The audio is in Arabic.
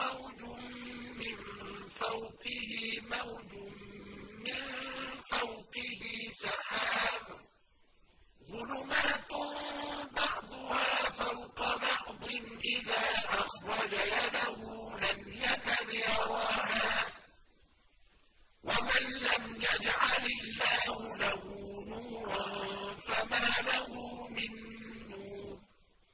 مَوْجٌ مِّن فَوْقِهِ مَوْجٌ مِّن